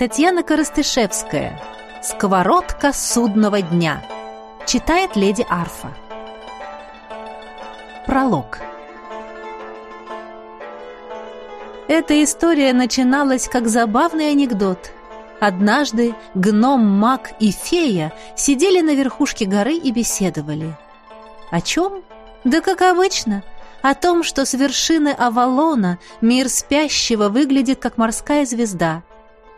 Татьяна Коростышевская. Сковородка судного дня. Читает леди Арфа. Пролог. Эта история начиналась как забавный анекдот. Однажды гном, маг и фея сидели на верхушке горы и беседовали. О чем? Да как обычно, о том, что с вершины Авалона мир спящего выглядит как морская звезда,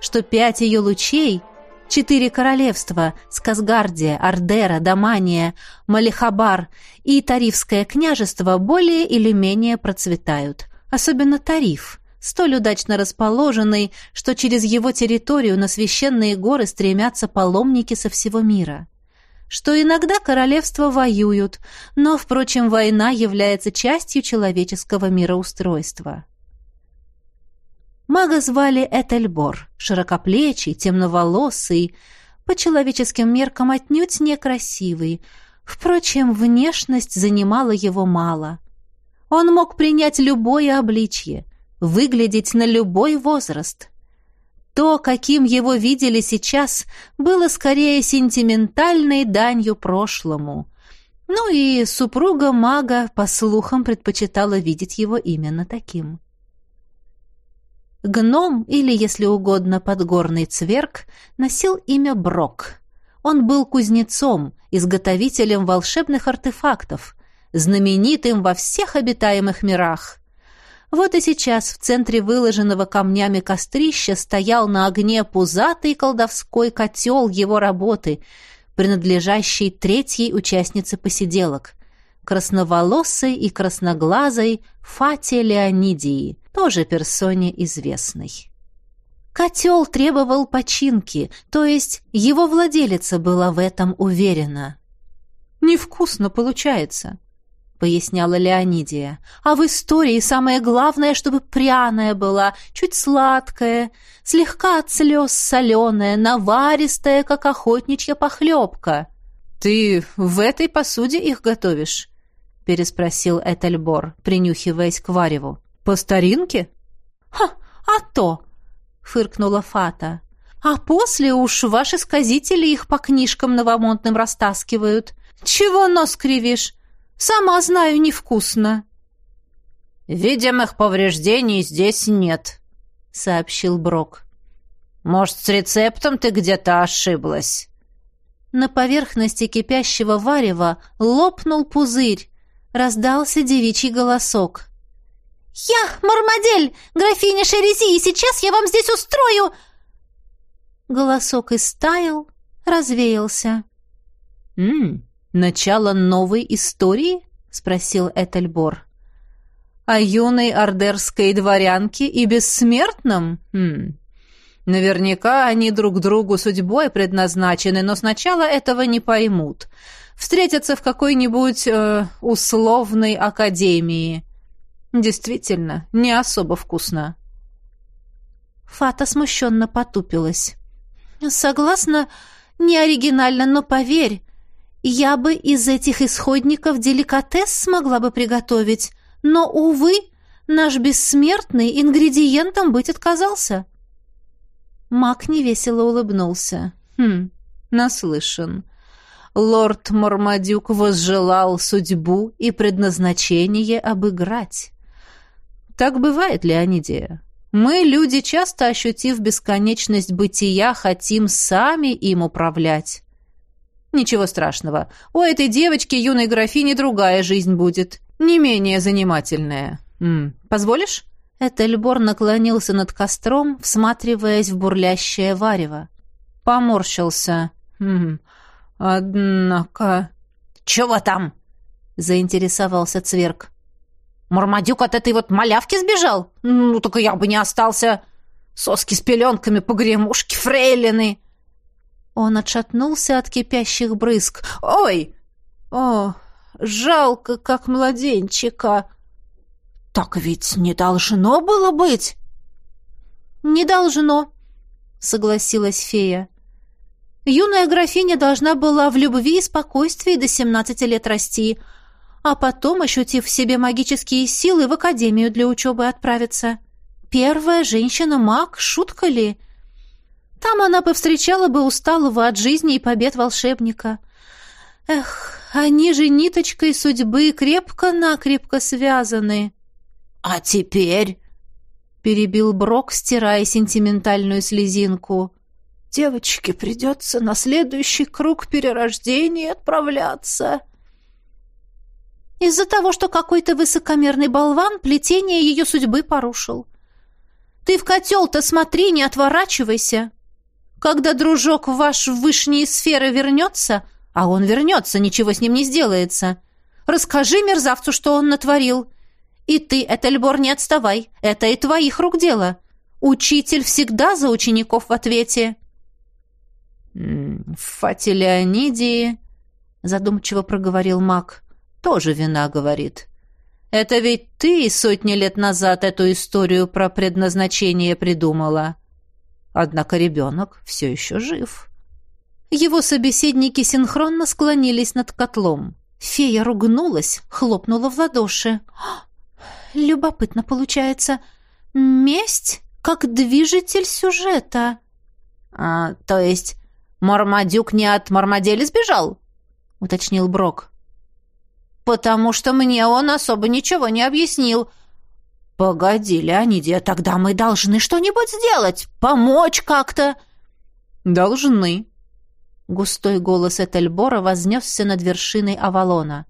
что пять ее лучей — четыре королевства — Сказгардия, Ардера, Дамания, Малихабар и Тарифское княжество более или менее процветают, особенно Тариф — столь удачно расположенный, что через его территорию на священные горы стремятся паломники со всего мира что иногда королевства воюют, но, впрочем, война является частью человеческого мироустройства. Мага звали Этельбор, широкоплечий, темноволосый, по человеческим меркам отнюдь некрасивый. Впрочем, внешность занимала его мало. Он мог принять любое обличье, выглядеть на любой возраст. То, каким его видели сейчас, было скорее сентиментальной данью прошлому. Ну и супруга мага, по слухам, предпочитала видеть его именно таким. Гном, или, если угодно, подгорный цверк, носил имя Брок. Он был кузнецом, изготовителем волшебных артефактов, знаменитым во всех обитаемых мирах. Вот и сейчас в центре выложенного камнями кострища стоял на огне пузатый колдовской котел его работы, принадлежащий третьей участнице посиделок, красноволосой и красноглазой Фате Леонидии, тоже персоне известной. Котел требовал починки, то есть его владелица была в этом уверена. «Невкусно получается», поясняла Леонидия. А в истории самое главное, чтобы пряная была, чуть сладкая, слегка от слез соленая, наваристая, как охотничья похлебка. «Ты в этой посуде их готовишь?» — переспросил Этельбор, принюхиваясь к вареву. «По старинке?» «Ха, а то!» — фыркнула Фата. «А после уж ваши сказители их по книжкам новомонтным растаскивают. Чего нос кривишь? Сама знаю, невкусно. Видимых повреждений здесь нет, сообщил Брок. Может, с рецептом ты где-то ошиблась? На поверхности кипящего варева лопнул пузырь. Раздался девичий голосок. «Я, Мармадель, графиня Шерези, и сейчас я вам здесь устрою!» Голосок истаял, развеялся. «М-м, «Начало новой истории?» — спросил Этельбор. «О юной ордерской дворянке и бессмертном? Хм. Наверняка они друг другу судьбой предназначены, но сначала этого не поймут. Встретятся в какой-нибудь э, условной академии. Действительно, не особо вкусно». Фата смущенно потупилась. «Согласна, не оригинально, но поверь, я бы из этих исходников деликатес смогла бы приготовить, но, увы, наш бессмертный ингредиентом быть отказался. Мак невесело улыбнулся. Хм, наслышан. Лорд Мармадюк возжелал судьбу и предназначение обыграть. Так бывает, Леонидия. Мы, люди, часто ощутив бесконечность бытия, хотим сами им управлять. Ничего страшного. У этой девочки, юной графини, другая жизнь будет. Не менее занимательная. М -м, позволишь? Этельбор наклонился над костром, всматриваясь в бурлящее варево. Поморщился. Хм, однако... «Чего там?» — заинтересовался Цверк. «Мармадюк от этой вот малявки сбежал? Ну, только я бы не остался. Соски с пеленками, погремушки, фрейлины!» Он отшатнулся от кипящих брызг. «Ой! О, жалко, как младенчика!» «Так ведь не должно было быть!» «Не должно», — согласилась фея. «Юная графиня должна была в любви и спокойствии до семнадцати лет расти, а потом, ощутив в себе магические силы, в академию для учебы отправиться. Первая женщина-маг, шутка ли?» Там она повстречала бы усталого от жизни и побед волшебника. Эх, они же ниточкой судьбы крепко-накрепко связаны. «А теперь?» — перебил Брок, стирая сентиментальную слезинку. «Девочке придется на следующий круг перерождения отправляться». «Из-за того, что какой-то высокомерный болван плетение ее судьбы порушил. Ты в котел-то смотри, не отворачивайся!» Когда дружок ваш в вышние сферы вернется, а он вернется, ничего с ним не сделается, расскажи мерзавцу, что он натворил. И ты, Этельбор, не отставай, это и твоих рук дело. Учитель всегда за учеников в ответе». «В Фате Леонидии», — задумчиво проговорил маг, — «тоже вина, говорит». «Это ведь ты сотни лет назад эту историю про предназначение придумала». Однако ребенок все еще жив. Его собеседники синхронно склонились над котлом. Фея ругнулась, хлопнула в ладоши. «Любопытно получается. Месть как движитель сюжета». «А, то есть Мармадюк не от Мармадели сбежал?» — уточнил Брок. «Потому что мне он особо ничего не объяснил. «Погоди, Леонидия, тогда мы должны что-нибудь сделать, помочь как-то». «Должны». Густой голос Этельбора вознесся над вершиной Авалона.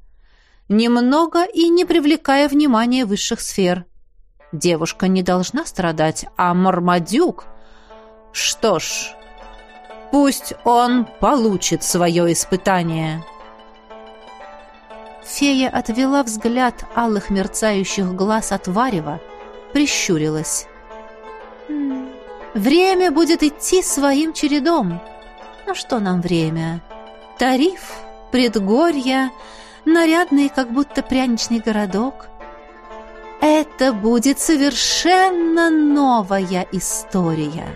«Немного и не привлекая внимания высших сфер. Девушка не должна страдать, а Мармадюк... Что ж, пусть он получит свое испытание». Фея отвела взгляд алых мерцающих глаз от Варева, прищурилась. «Время будет идти своим чередом. Ну что нам время? Тариф, предгорья, нарядный, как будто пряничный городок. Это будет совершенно новая история».